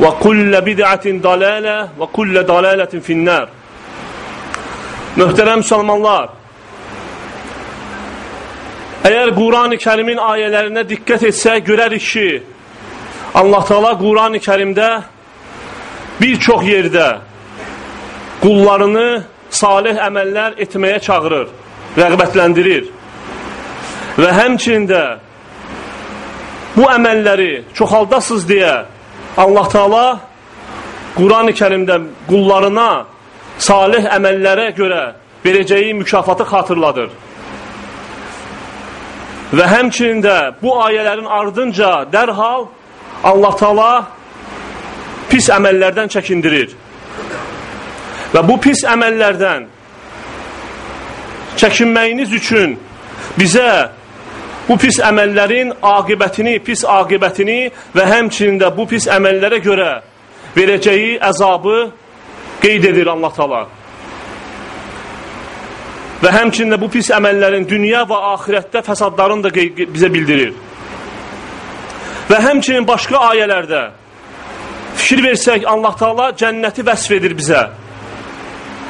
وكل بدعة ضلالة وكل ضلالة في النار Möhtərəm müsəlmanlar, əgər Quran-ı kərimin ayələrinə diqqət etsək, görərik ki, Allah Teala Quran-ı kərimdə bir çox yerdə qullarını salih əməllər etməyə çağırır, rəğbətləndirir və həmçində bu əməlləri çoxaldasız deyə Allah Teala Quran-ı kərimdə qullarına salih əməllərə görə verəcəyi mükafatı xatırladır. Və həmçinin də bu ayələrin ardınca dərhal Allah Taala pis əməllərdən çəkindirir. Və bu pis əməllərdən çəkinməyiniz üçün bizə bu pis əməllərin aqibətini, pis aqibətini və həmçinin də bu pis əməllərə görə verəcəyi əzabı qeyd edir Allah Taala. Və həmçində bu pis əməllərin dünya və axirətdə fəsadlarını da bizə bildirir. Və həmçinin başqa ayələrdə fikir versək Allah Taala cənnəti vəsf edir bizə.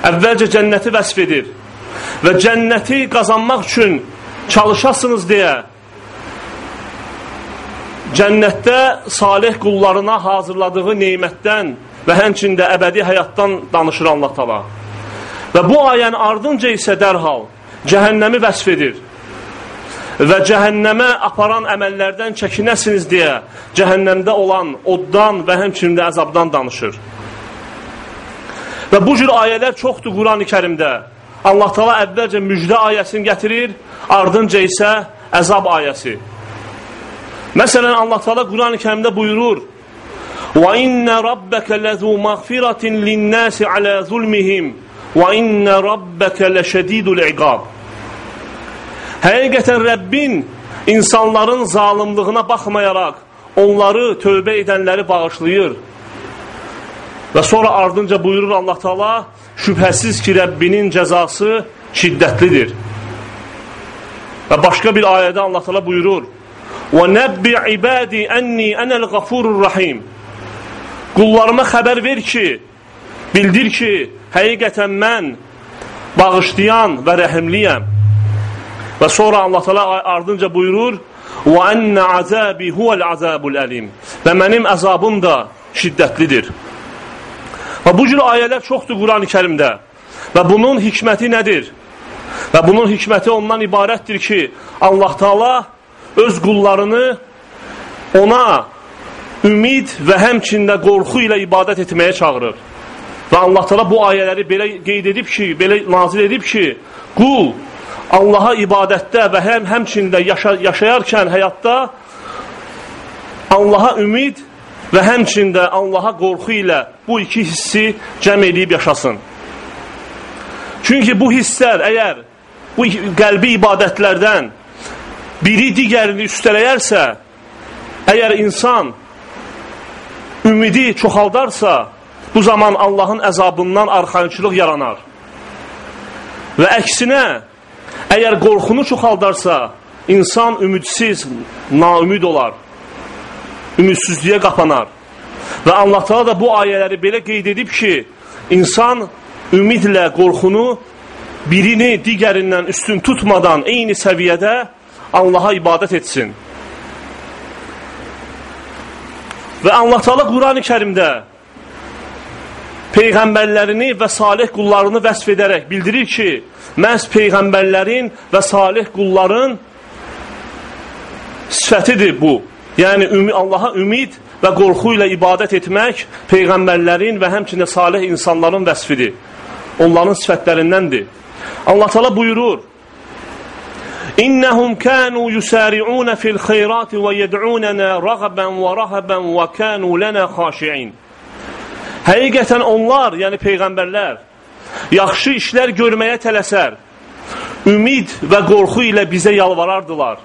Əvvəlcə cənnəti vəsf edir. Və cənnəti qazanmaq üçün çalışasınız deyə cənnətdə salih qullarına hazırladığı neymətdən və həmçində əbədi həyatdan danışır Allah tala. Və bu ayənin ardınca isə dərhal cəhənnəmi vəsf edir və cəhənnəmə aparan əməllərdən çəkinəsiniz deyə cəhənnəmdə olan oddan və həmçində əzabdan danışır. Və bu cür ayələr çoxdur Quran-ı kərimdə. Allah tala əvvəlcə müjdə ayəsini gətirir, ardınca isə əzab ayəsi. Məsələn, Allah tala Quran-ı kərimdə buyurur, وَإِنَّ رَبَّكَ لَذُو مَغْفِرَةٍ لِلنَّاسِ عَلَى ظُلْمِهِمْ وَإِنَّ رَبَّكَ لَشَدِيدُ الْعِقَابِ Həqiqətən Rəbbin insanların zalımlığına baxmayaraq onları tövbə edənləri bağışlayır. Və sonra ardınca buyurur Allah Taala, şübhəsiz ki Rəbbinin cəzası şiddətlidir. Və başqa bir ayədə Allah Taala buyurur: "Və nəbbi ibadi enni enel gafurur rahim." Qullarıma xəbər ver ki, bildir ki, həqiqətən mən bağışlayan və rəhimliyəm. Və sonra Allah təala ardınca buyurur: "Və enne azabi huvel azabul alim." Və mənim əzabım da şiddətlidir. Və bu cür ayələr çoxdur Quran-ı Kərimdə. Və bunun hikməti nədir? Və bunun hikməti ondan ibarətdir ki, Allah Taala öz qullarını ona ümid və həmçində qorxu ilə ibadət etməyə çağırır. Və Allah təala bu ayələri belə qeyd edib ki, belə nazil edib ki, qul Allaha ibadətdə və həm həmçində yaşa yaşayarkən həyatda Allaha ümid və həmçində Allaha qorxu ilə bu iki hissi cəm edib yaşasın. Çünki bu hisslər əgər bu qəlbi ibadətlərdən biri digərini üstələyərsə, əgər insan ümidi çoxaldarsa, bu zaman Allahın əzabından arxayınçılıq yaranar. Və əksinə, əgər qorxunu çoxaldarsa, insan ümidsiz, naümid olar, ümidsizliyə qapanar. Və Allah Taala da bu ayələri belə qeyd edib ki, insan ümidlə qorxunu birini digərindən üstün tutmadan eyni səviyyədə Allaha ibadət etsin. Və Allah Taala Qurani-Kərimdə peyğəmbərlərini və salih qullarını vəsf edərək bildirir ki, məhz peyğəmbərlərin və salih qulların sifətidir bu. Yəni Allaha ümid və qorxu ilə ibadət etmək peyğəmbərlərin və həmçinin salih insanların vəsfidir. Onların sifətlərindəndir. Allah Taala buyurur: İnnehum kanu yusari'un fil khayrat ve yed'unana ragaban ve rahaban ve kanu lana khashi'in. Həqiqətən onlar, yəni peyğəmbərlər, yaxşı işlər görməyə tələsər, ümid və qorxu ilə bizə yalvarardılar.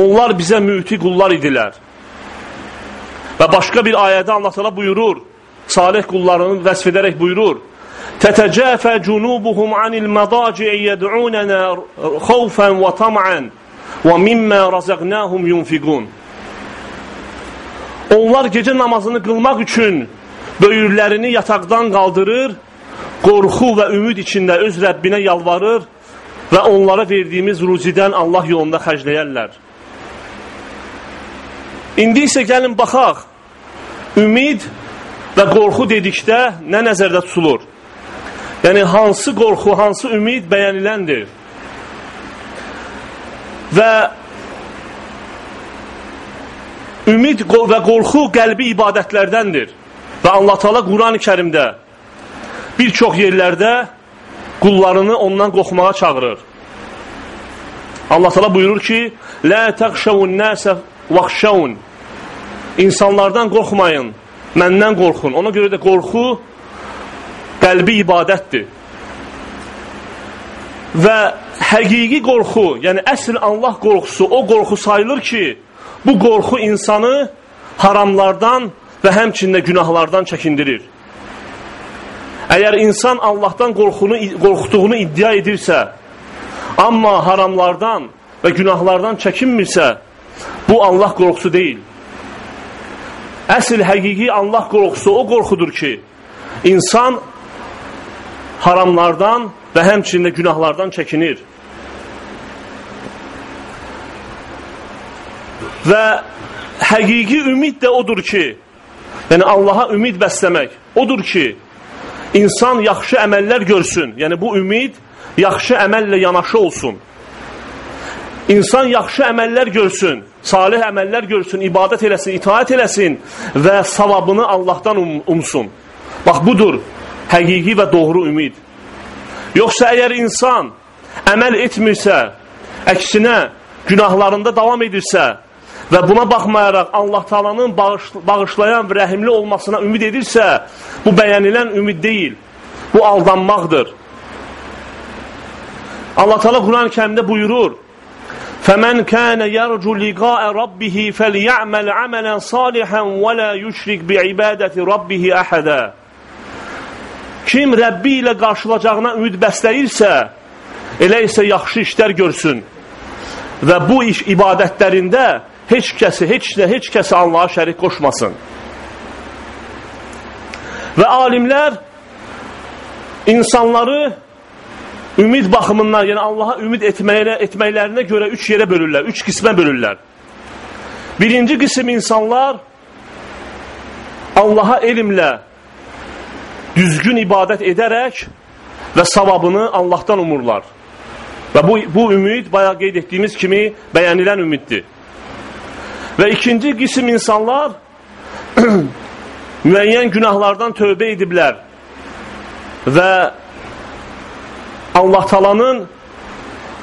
Onlar bizə müti qullar idilər. Və başqa bir ayədə Allah təala buyurur, salih qullarını vəsf edərək buyurur: تتجافى جنوبهم عن المضاجع يدعوننا خوفا وطمعا ومما رزقناهم ينفقون Onlar gecə namazını qılmaq üçün böyürlərini yataqdan qaldırır, qorxu və ümid içində öz Rəbbinə yalvarır və onlara verdiyimiz ruzidən Allah yolunda xərcləyərlər. İndi isə gəlin baxaq, ümid və qorxu dedikdə nə nəzərdə tutulur? Yəni, hansı qorxu, hansı ümid bəyəniləndir? Və ümid və qorxu qəlbi ibadətlərdəndir. Və Allah Taala Quran-ı Kərimdə bir çox yerlərdə qullarını ondan qorxmağa çağırır. Allah Taala buyurur ki: "La taxshawun vaxshawun." İnsanlardan qorxmayın, məndən qorxun. Ona görə də qorxu qəlbi ibadətdir. Və həqiqi qorxu, yəni əsl Allah qorxusu, o qorxu sayılır ki, bu qorxu insanı haramlardan və həmçində günahlardan çəkindirir. Əgər insan Allahdan qorxunu, qorxduğunu iddia edirsə, amma haramlardan və günahlardan çəkinmirsə, bu Allah qorxusu deyil. Əsl həqiqi Allah qorxusu o qorxudur ki, insan haramlardan və həmçində günahlardan çəkinir. Və həqiqi ümid də odur ki, yəni Allaha ümid bəsləmək odur ki, insan yaxşı əməllər görsün. Yəni bu ümid yaxşı əməllə yanaşı olsun. İnsan yaxşı əməllər görsün, salih əməllər görsün, ibadət eləsin, itaat eləsin və savabını Allahdan um umsun. Bax, budur həqiqi və doğru ümid. Yoxsa əgər insan əməl etmirsə, əksinə günahlarında davam edirsə və buna baxmayaraq Allah Taalanın bağış, bağışlayan və rəhimli olmasına ümid edirsə, bu bəyənilən ümid deyil. Bu aldanmaqdır. Allah Taala Quran-Kərimdə buyurur: فَمَنْ كَانَ يَرْجُ لِقَاءَ رَبِّهِ فَلْيَعْمَلْ عَمَلًا صَالِحًا وَلَا يُشْرِكْ بِعِبَادَةِ رَبِّهِ أَحَدًا Kim Rəbbi ilə qarşılacağına ümid bəsləyirsə, elə isə yaxşı işlər görsün. Və bu iş ibadətlərində heç kəsi, heç də heç kəsi Allaha şərik qoşmasın. Və alimlər insanları ümid baxımından, yəni Allaha ümid etməyinə, etməklərinə görə üç yerə bölürlər, üç qismə bölürlər. Birinci qism insanlar Allaha elmlə düzgün ibadət edərək və savabını Allahdan umurlar. Və bu, bu ümid, bayaq qeyd etdiyimiz kimi, bəyənilən ümiddir. Və ikinci qism insanlar müəyyən günahlardan tövbə ediblər və Allah talanın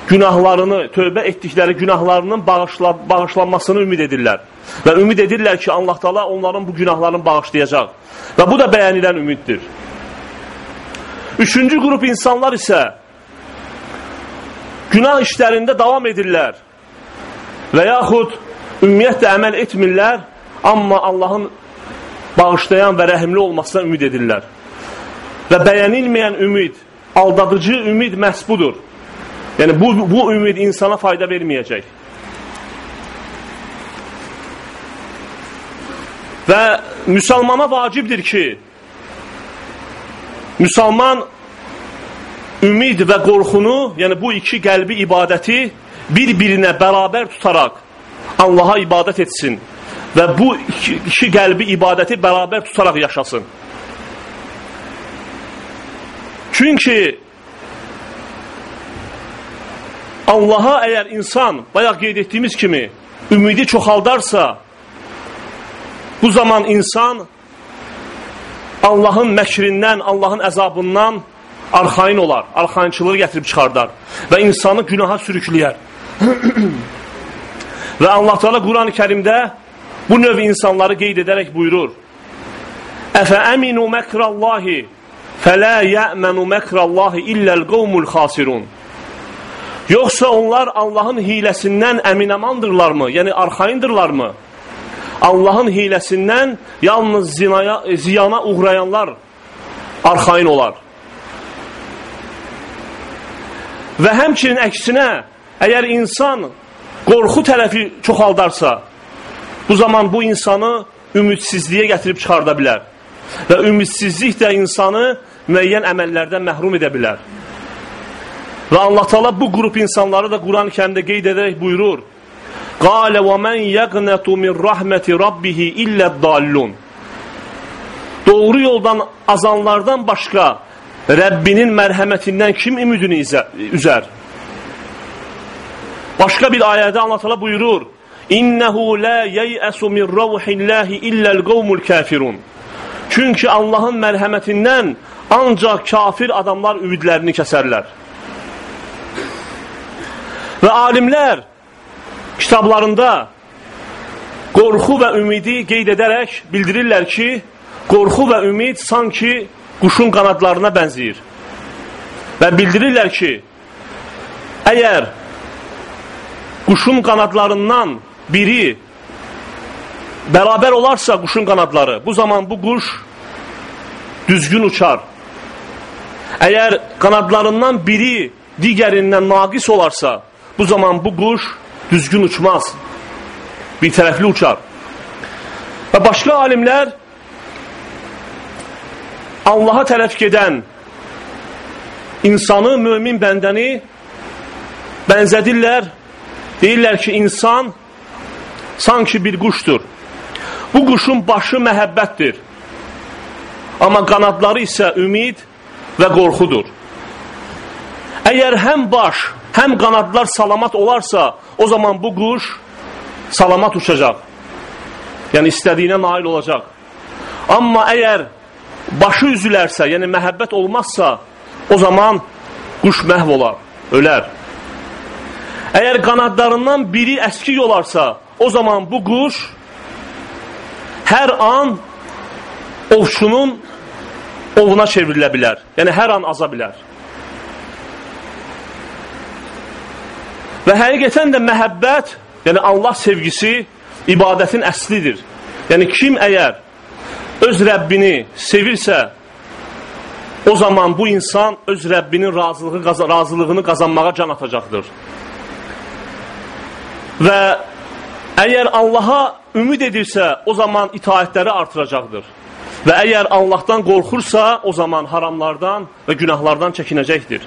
günahlarını, tövbə etdikləri günahlarının bağışla, bağışlanmasını ümid edirlər. Və ümid edirlər ki, Allah tala onların bu günahlarını bağışlayacaq. Və bu da bəyənilən ümiddir. Üçüncü qrup insanlar isə günah işlərində davam edirlər və yaxud ümumiyyətlə əməl etmirlər, amma Allahın bağışlayan və rəhimli olmasına ümid edirlər. Və bəyənilməyən ümid, aldadıcı ümid məhz budur. Yəni, bu, bu ümid insana fayda verməyəcək. Və müsəlmana vacibdir ki, müsəlman ümid və qorxunu, yəni bu iki qəlbi ibadəti bir-birinə bərabər tutaraq Allaha ibadət etsin və bu iki, iki qəlbi ibadəti bərabər tutaraq yaşasın. Çünki Allaha əgər insan, bayaq qeyd etdiyimiz kimi, ümidi çoxaldarsa, Bu zaman insan Allahın məkrindən, Allahın əzabından arxain olar, arxainçılığı gətirib çıxardar və insanı günaha sürükləyər. və Allah Teala Quran-ı Kərimdə bu növ insanları qeyd edərək buyurur: Əfə əminu məkrallahi fələ yə'mənu məkrallahi illəl qovmul xasirun. Yoxsa onlar Allahın hiləsindən əminəmandırlarmı? Yəni arxaindırlarmı? Allahın hiləsindən yalnız zinaya, ziyana uğrayanlar arxain olar. Və həmçinin əksinə, əgər insan qorxu tərəfi çoxaldarsa, bu zaman bu insanı ümidsizliyə gətirib çıxarda bilər. Və ümidsizlik də insanı müəyyən əməllərdən məhrum edə bilər. Və Allah Taala bu qrup insanları da Quran-ı Kərimdə qeyd edərək buyurur: Qalə və mən yəqnətu min rəhməti rabbihi illəd-dallun. Doğru yoldan azanlardan başqa Rəbbinin mərhəmətindən kim ümidini üzər? Başqa bir ayədə Allah təala buyurur: "İnnehu la yeyəsu min ravhillahi illəl qavmul kafirun." Çünki Allahın mərhəmətindən ancaq kafir adamlar ümidlərini kəsərlər. Və alimlər kitablarında qorxu və ümidi qeyd edərək bildirirlər ki, qorxu və ümid sanki quşun qanadlarına bənziyir. Və bildirirlər ki, əgər quşun qanadlarından biri bərabər olarsa quşun qanadları, bu zaman bu quş düzgün uçar. Əgər qanadlarından biri digərindən naqis olarsa, bu zaman bu quş düzgün uçmaz. Bir tərəfli uçar. Və başqa alimlər Allaha tərəf gedən insanı, mömin bəndəni bənzədirlər. Deyirlər ki, insan sanki bir quşdur. Bu quşun başı məhəbbətdir. Amma qanadları isə ümid və qorxudur. Əgər həm baş, həm qanadlar salamat olarsa, o zaman bu quş salamat uçacaq. Yəni istədiyinə nail olacaq. Amma əgər başı üzülərsə, yəni məhəbbət olmazsa, o zaman quş məhv olar, ölər. Əgər qanadlarından biri əskik olarsa, o zaman bu quş hər an ovçunun ovuna çevrilə bilər. Yəni hər an aza bilər. Və həqiqətən də məhəbbət, yəni Allah sevgisi ibadətin əslidir. Yəni kim əgər öz Rəbbini sevirsə, o zaman bu insan öz Rəbbinin razılığı, razılığını qazanmağa can atacaqdır. Və əgər Allaha ümid edirsə, o zaman itaətləri artıracaqdır. Və əgər Allahdan qorxursa, o zaman haramlardan və günahlardan çəkinəcəkdir.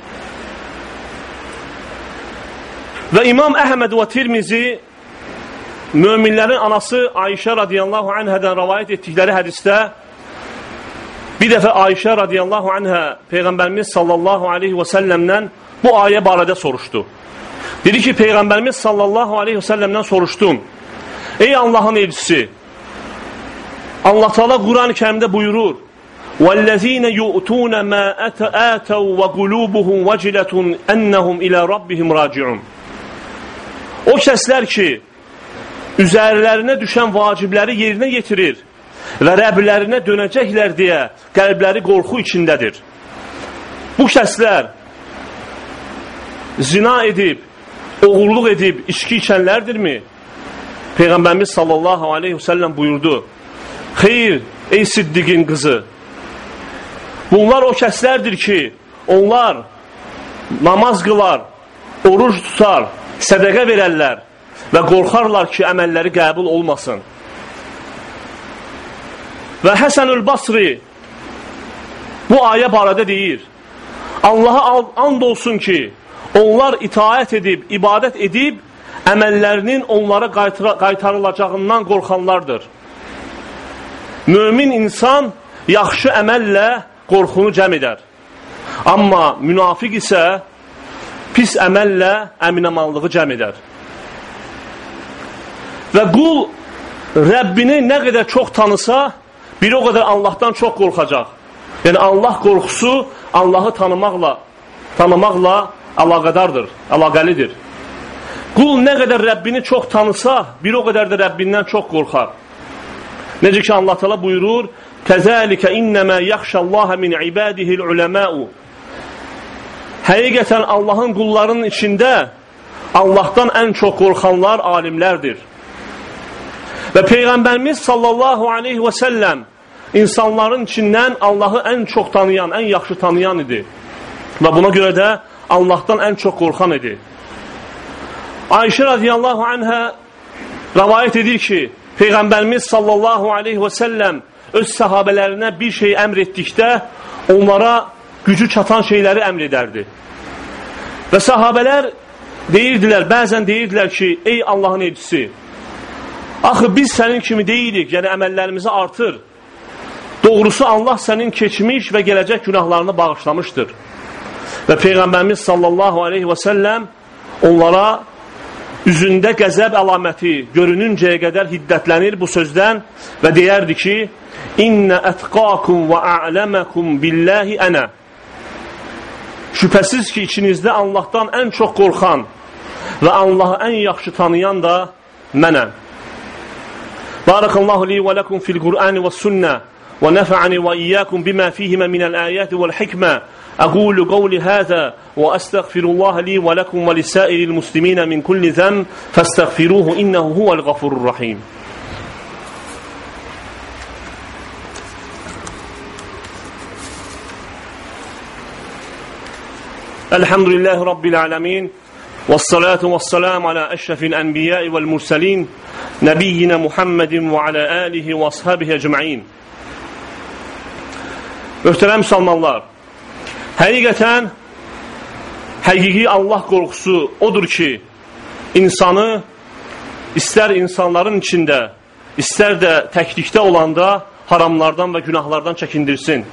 Və İmam Əhməd və Tirmizi möminlərin anası Ayşə radiyallahu anhədən rəvayət etdikləri hədisdə bir dəfə Ayşə radiyallahu anhə Peyğəmbərimiz sallallahu aleyhi və səlləmdən bu ayə barədə soruşdu. Dedi ki, Peyğəmbərimiz sallallahu aleyhi və səlləmdən soruşdum. Ey Allahın elçisi, Allah Teala Quran-ı Kərimdə buyurur: "Vallazina yu'tuna ma ata'u wa qulubuhum wajilatun annahum ila rabbihim raci'un." O kəslər ki, üzərlərinə düşən vacibləri yerinə yetirir və Rəblərinə dönəcəklər deyə qəlbləri qorxu içindədir. Bu kəslər zina edib, oğurluq edib, içki içənlərdirmi? Peyğəmbərimiz sallallahu aleyhi ve sellem buyurdu: Xeyr, ey Siddiqin qızı. Bunlar o kəslərdir ki, onlar namaz qılar, oruç tutar, sədəqə verərlər və qorxarlar ki, əməlləri qəbul olmasın. Və Həsənül Basri bu ayə barədə deyir, Allaha and olsun ki, onlar itaət edib, ibadət edib, əməllərinin onlara qaytarılacağından qorxanlardır. Mömin insan yaxşı əməllə qorxunu cəm edər. Amma münafiq isə pis əməllə əminəmanlığı cəm edər. Və qul Rəbbini nə qədər çox tanısa, bir o qədər Allahdan çox qorxacaq. Yəni Allah qorxusu Allahı tanımaqla tanımaqla əlaqədardır, əlaqəlidir. Qul nə qədər Rəbbini çox tanısa, bir o qədər də Rəbbindən çox qorxar. Necə ki Allah Teala buyurur: "Kəzəlikə innəmə yaxşallaha min ibadihil ulemau." Həqiqətən Allahın qullarının içində Allahdan ən çox qorxanlar alimlərdir. Və Peyğəmbərimiz sallallahu aleyhi və səlləm insanların içindən Allahı ən çox tanıyan, ən yaxşı tanıyan idi. Və buna görə də Allahdan ən çox qorxan idi. Ayşə radiyallahu anhə rəvayət edir ki, Peyğəmbərimiz sallallahu aleyhi və səlləm öz səhabələrinə bir şey əmr etdikdə onlara gücü çatan şeyləri əmr edərdi. Və səhabələr deyirdilər, bəzən deyirdilər ki, ey Allahın elçisi, axı biz sənin kimi deyilik, yəni əməllərimizi artır. Doğrusu Allah sənin keçmiş və gələcək günahlarını bağışlamışdır. Və Peyğəmbərimiz sallallahu aleyhi və səlləm onlara üzündə qəzəb əlaməti görününcəyə qədər hiddətlənir bu sözdən və deyərdi ki, İnnə ətqakum və a'ləməkum billəhi ənə. Şübhəsiz ki, içinizdə Allahdan ən çox qorxan və Allahı ən yaxşı tanıyan da mənəm. Barakallahu li və ləkum fil Qur'ani və sünnə və nəfə'ani və iyyəkum bimə fihimə minəl əyəti vəl hikmə أقول قولي هذا وأستغفر الله لي ولكم ولسائر المسلمين من كل ذنب فاستغفروه إنه هو الغفور الرحيم. الحمد لله رب العالمين والصلاة والسلام على أشرف الأنبياء والمرسلين نبينا محمد وعلى آله وأصحابه أجمعين. Möhtərəm müsəlmanlar, həqiqətən həqiqi Allah qorxusu odur ki, insanı istər insanların içində, istər də təklikdə olanda haramlardan və günahlardan çəkindirsin.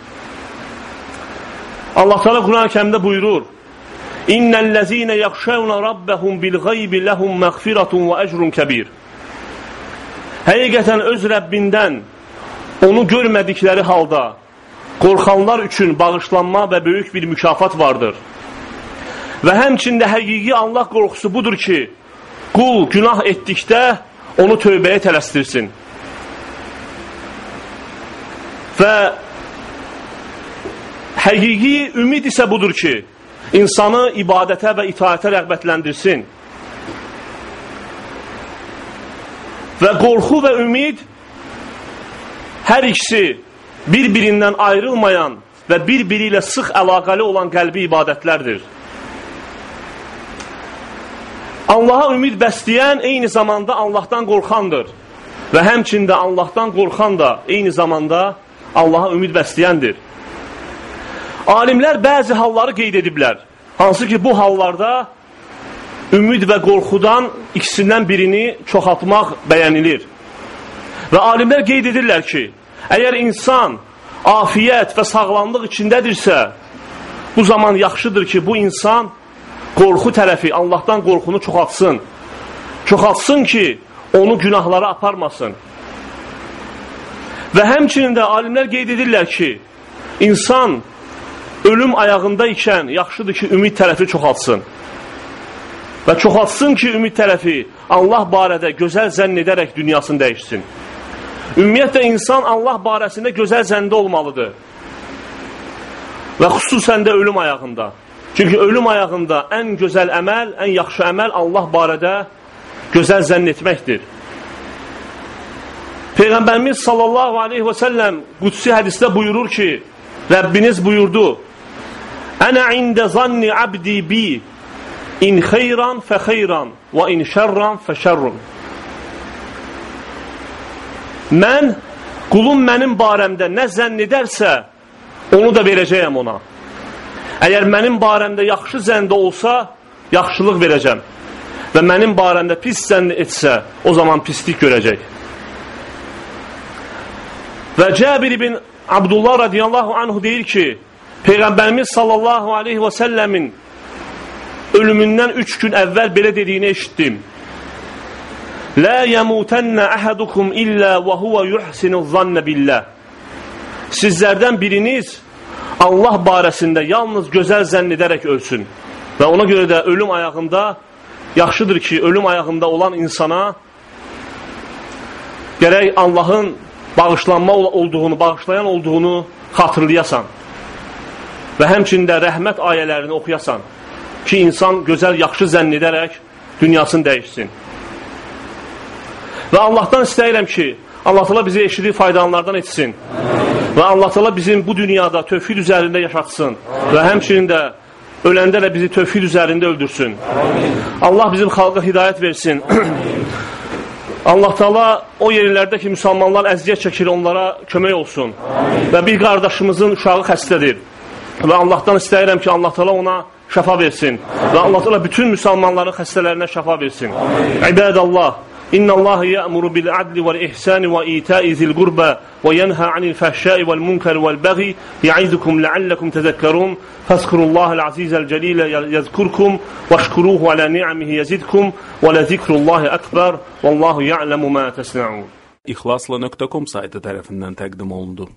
Allah Teala Quran-ı Kərimdə buyurur: İnnellezine yaxşawna rabbahum bil gaybi lahum mağfiratun və ecrun kebir. Həqiqətən öz Rəbbindən onu görmədikləri halda qorxanlar üçün bağışlanma və böyük bir mükafat vardır. Və həmçində həqiqi Allah qorxusu budur ki, qul günah etdikdə onu tövbəyə tələstirsin. Və həqiqi ümid isə budur ki, insanı ibadətə və itaətə rəqbətləndirsin. Və qorxu və ümid hər ikisi bir-birindən ayrılmayan və bir-biri ilə sıx əlaqəli olan qəlbi ibadətlərdir. Allaha ümid bəsləyən eyni zamanda Allahdan qorxandır və həmçində Allahdan qorxan da eyni zamanda Allaha ümid bəsləyəndir. Alimlər bəzi halları qeyd ediblər. Hansı ki, bu hallarda ümid və qorxudan ikisindən birini çoxaltmaq bəyənilir. Və alimlər qeyd edirlər ki, Əgər insan afiyyət və sağlamlıq içindədirsə, bu zaman yaxşıdır ki, bu insan qorxu tərəfi, Allahdan qorxunu çoxaltsın. Çoxaltsın ki, onu günahlara aparmasın. Və həmçinin də alimlər qeyd edirlər ki, insan ölüm ayağında ikən yaxşıdır ki, ümid tərəfi çoxaltsın. Və çoxaltsın ki, ümid tərəfi Allah barədə gözəl zənn edərək dünyasını dəyişsin. Ümumiyyətlə, insan Allah barəsində gözəl zəndə olmalıdır. Və xüsusən də ölüm ayağında. Çünki ölüm ayağında ən gözəl əməl, ən yaxşı əməl Allah barədə gözəl zənn etməkdir. Peyğəmbərimiz sallallahu aleyhi və səlləm qudsi hədisdə buyurur ki, Rəbbiniz buyurdu, Ənə ində zanni abdi bi, in xeyran fə xeyran, və in şərran fə şərrun. Mən, qulum mənim barəmdə nə zənn edərsə, onu da verəcəyəm ona. Əgər mənim barəmdə yaxşı zəndə olsa, yaxşılıq verəcəm. Və mənim barəmdə pis zənn etsə, o zaman pislik görəcək. Və Cəbir ibn Abdullah radiyallahu anhu deyir ki, Peyğəmbərimiz sallallahu aleyhi və səlləmin ölümündən üç gün əvvəl belə dediyini eşitdim. Lə yəmutənnə əhədukum illə və huvə yuhsinu zannə billəh. Sizlərdən biriniz Allah barəsində yalnız gözəl zənn edərək ölsün. Və ona görə də ölüm ayağında yaxşıdır ki, ölüm ayağında olan insana gərək Allahın bağışlanma olduğunu, bağışlayan olduğunu xatırlayasan və həmçində rəhmət ayələrini oxuyasan ki, insan gözəl, yaxşı zənn edərək dünyasını dəyişsin. Və Allahdan istəyirəm ki, Allah təala bizi eşidib faydalanlardan etsin. Və Allah təala bizim bu dünyada tövhid üzərində yaşatsın və həmçinin də öləndə də bizi tövhid üzərində öldürsün. Allah bizim xalqa hidayət versin. Allah Taala o yerlərdə ki, müsəlmanlar əziyyət çəkir, onlara kömək olsun. Amin. Və bir qardaşımızın uşağı xəstədir. Və Allahdan istəyirəm ki, Allah Taala ona şəfa versin. Amin. Və Allah Taala bütün müsəlmanların xəstələrinə şəfa versin. İbadallah إن الله يأمر بالعدل والإحسان وإيتاء ذي القربى وينهى عن الفحشاء والمنكر والبغي يعظكم لعلكم تذكرون فاذكروا الله العزيز الجليل يذكركم واشكروه على نعمه يزدكم ولذكر الله أكبر والله يعلم ما تصنعون İhlasla.com saytı tərəfindən təqdim olundu.